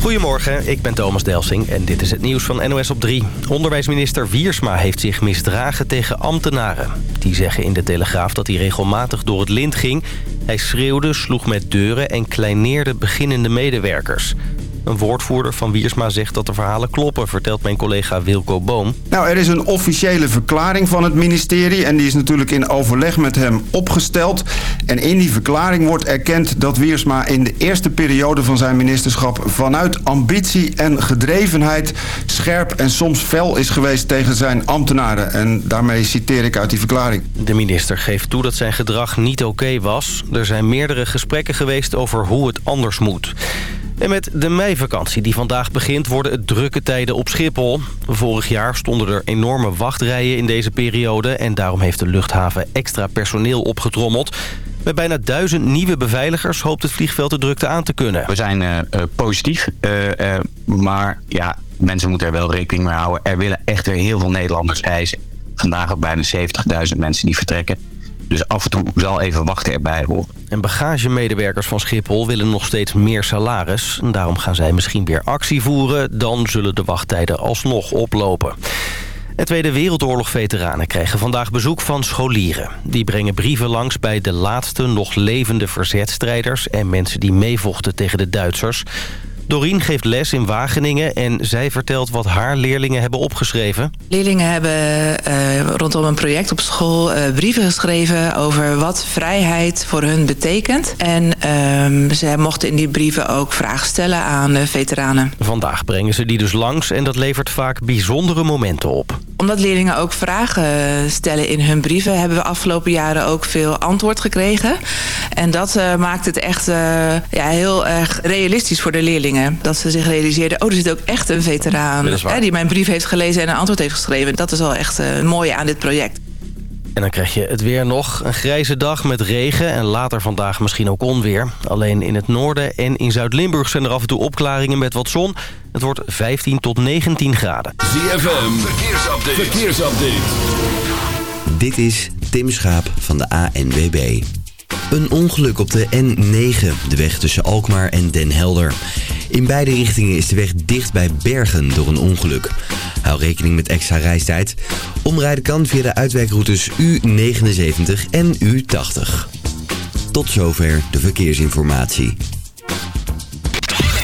Goedemorgen, ik ben Thomas Delsing en dit is het nieuws van NOS op 3. Onderwijsminister Wiersma heeft zich misdragen tegen ambtenaren. Die zeggen in de Telegraaf dat hij regelmatig door het lint ging. Hij schreeuwde, sloeg met deuren en kleineerde beginnende medewerkers. Een woordvoerder van Wiersma zegt dat de verhalen kloppen, vertelt mijn collega Wilco Boom. Nou, er is een officiële verklaring van het ministerie en die is natuurlijk in overleg met hem opgesteld. En in die verklaring wordt erkend dat Wiersma in de eerste periode van zijn ministerschap vanuit ambitie en gedrevenheid scherp en soms fel is geweest tegen zijn ambtenaren. En daarmee citeer ik uit die verklaring. De minister geeft toe dat zijn gedrag niet oké was. Er zijn meerdere gesprekken geweest over hoe het anders moet. En met de meivakantie die vandaag begint worden het drukke tijden op Schiphol. Vorig jaar stonden er enorme wachtrijen in deze periode... en daarom heeft de luchthaven extra personeel opgetrommeld. Met bijna duizend nieuwe beveiligers hoopt het vliegveld de drukte aan te kunnen. We zijn uh, positief, uh, maar ja, mensen moeten er wel rekening mee houden. Er willen echt heel veel Nederlanders reizen. Vandaag ook bijna 70.000 mensen die vertrekken. Dus af en toe zal even wachten erbij horen. En bagagemedewerkers van Schiphol willen nog steeds meer salaris. Daarom gaan zij misschien weer actie voeren. Dan zullen de wachttijden alsnog oplopen. En Tweede Wereldoorlog-veteranen krijgen vandaag bezoek van scholieren. Die brengen brieven langs bij de laatste nog levende verzetstrijders... en mensen die meevochten tegen de Duitsers. Doreen geeft les in Wageningen en zij vertelt wat haar leerlingen hebben opgeschreven. Leerlingen hebben uh, rondom een project op school uh, brieven geschreven over wat vrijheid voor hun betekent. En uh, ze mochten in die brieven ook vragen stellen aan de veteranen. Vandaag brengen ze die dus langs en dat levert vaak bijzondere momenten op omdat leerlingen ook vragen stellen in hun brieven... hebben we afgelopen jaren ook veel antwoord gekregen. En dat uh, maakt het echt ja, heel erg realistisch voor de leerlingen. Dat ze zich realiseerden, oh, er zit ook echt een veteraan... Hè, die mijn brief heeft gelezen en een antwoord heeft geschreven. Dat is wel echt uh, mooi aan dit project. En dan krijg je het weer nog. Een grijze dag met regen en later vandaag misschien ook onweer. Alleen in het noorden en in Zuid-Limburg zijn er af en toe opklaringen met wat zon. Het wordt 15 tot 19 graden. ZFM, verkeersupdate. verkeersupdate. Dit is Tim Schaap van de ANWB. Een ongeluk op de N9, de weg tussen Alkmaar en Den Helder. In beide richtingen is de weg dicht bij Bergen door een ongeluk. Hou rekening met extra reistijd. Omrijden kan via de uitwijkroutes U79 en U80. Tot zover de verkeersinformatie.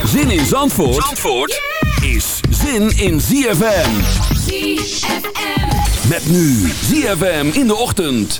Zin in Zandvoort, Zandvoort is zin in ZFM. ZFM. Met nu ZFM in de ochtend.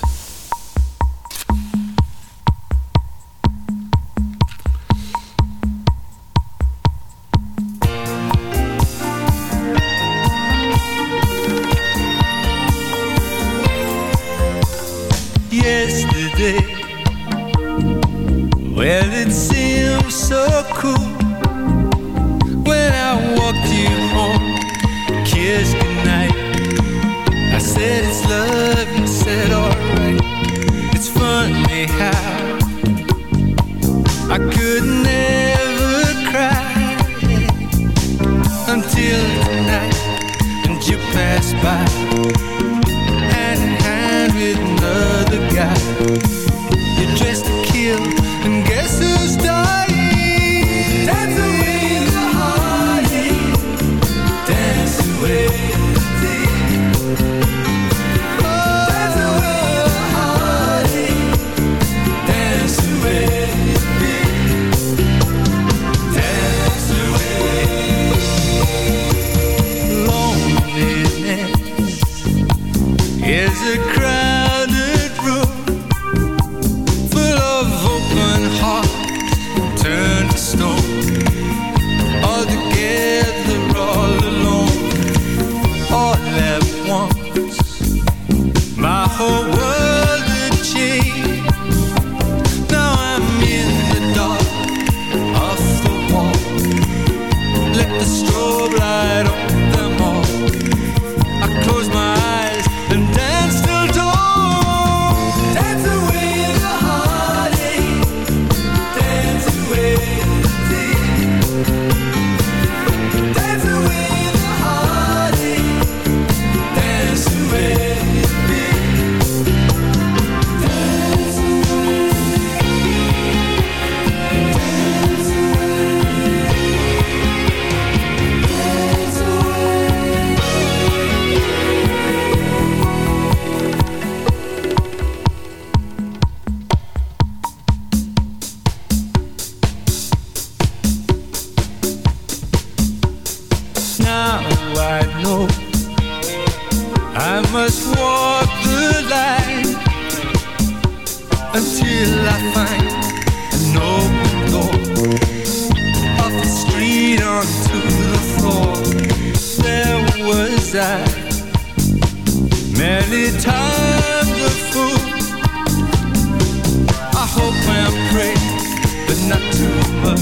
not too much.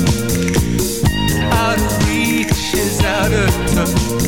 Out of reach is out of touch.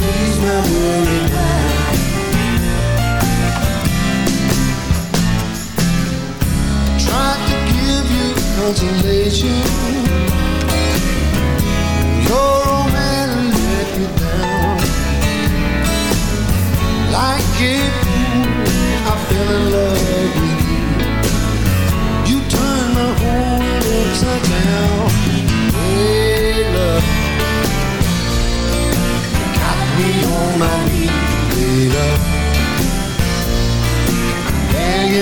lose my mind Tried to give you consolation.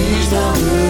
is dan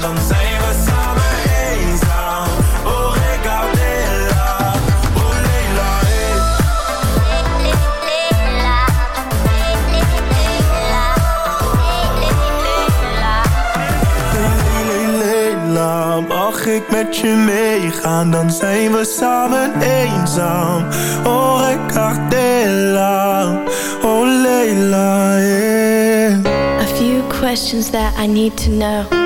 Dan zijn we samen eenzaam. Oh regarde la. Oh Leila. Hey les filles la. Hey les Ach ik met je meegaan dan zijn we samen einsam. Oh regarde la. Oh Leila. A few questions that I need to know.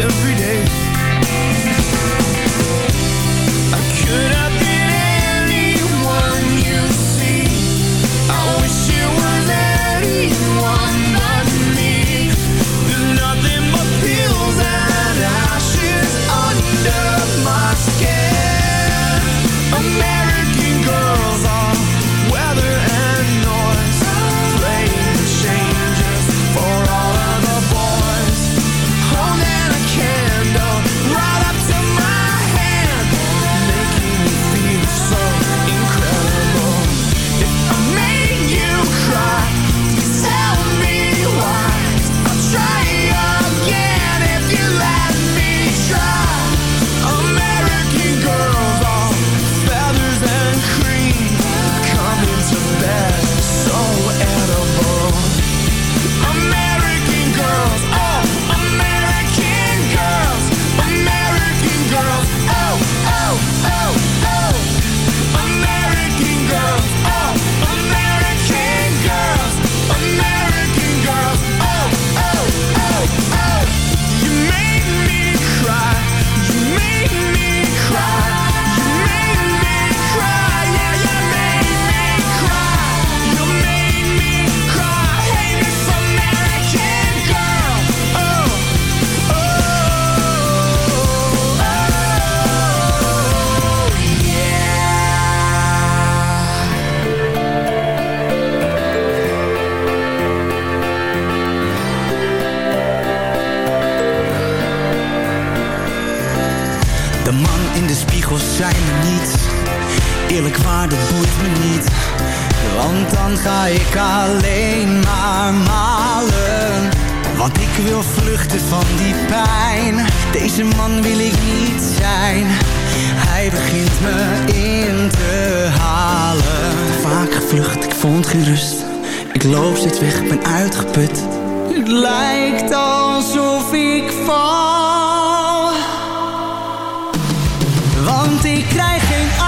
every day. Ik waar, dat boeit me niet Want dan ga ik alleen maar malen. Want ik wil vluchten van die pijn Deze man wil ik niet zijn. Hij begint me in te halen. Vaak gevlucht, ik vond geen rust Ik loop steeds weg, ben uitgeput. Het lijkt alsof ik val. Want ik krijg geen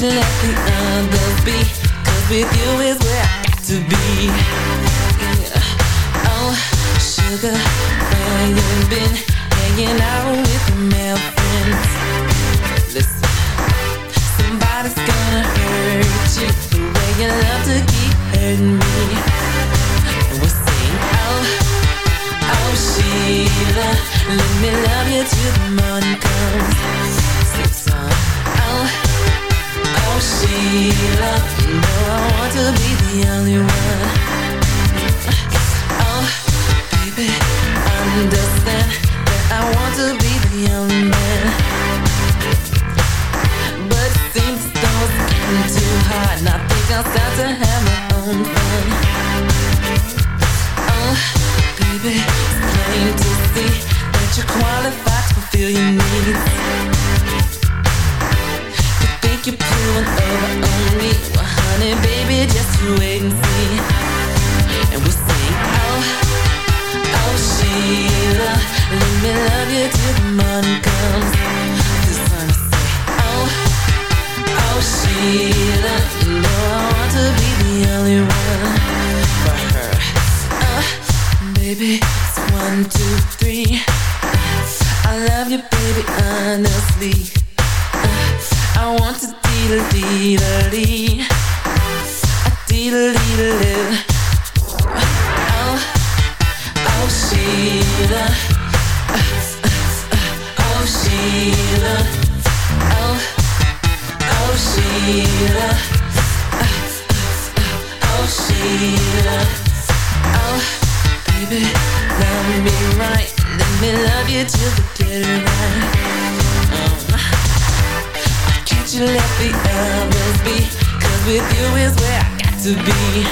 you let the others be? 'Cause with you is where I got to be. Yeah. Oh, sugar, where you been? Hanging out with your male friends. Listen, somebody's gonna hurt you the way you love to keep hurting me. And we'll sing, oh. Oh Sheila, let me love you till the morning comes. Sing song. Oh, know I want to be the only one. Oh, baby, understand that I want to be the only man. But it seems too hard, and I think I'll start to have my own fun. Oh, baby, it's plain to see that you're qualified to fulfill your needs. Oh, understand uh, that I got to be.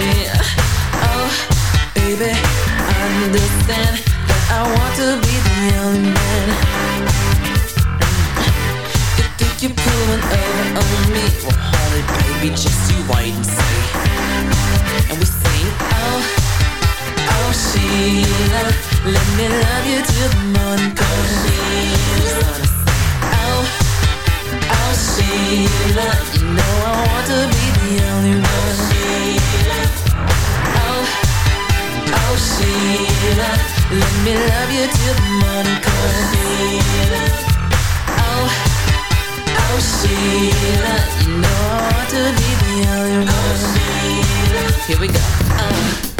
Yeah, oh baby, I understand I want to be the you're pulling over on me? Well, honey, baby, just you wait and see. And we sing, oh, oh, Sheila Let me love you till the morning comes. Sheila Oh, oh, Sheila You know I want to be the only one. Sheila Oh, oh, Sheila Let me love you till the morning comes. Sheila Oh, here we go. Uh.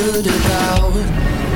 good about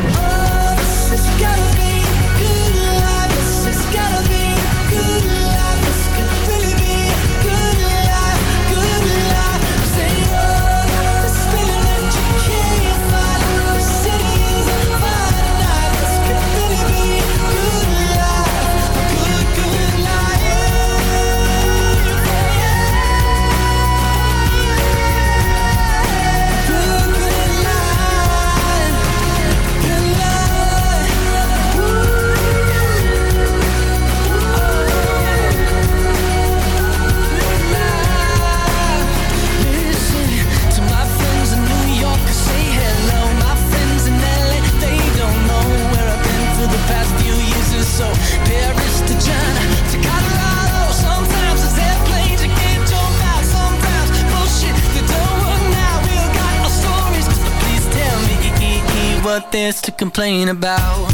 complain about.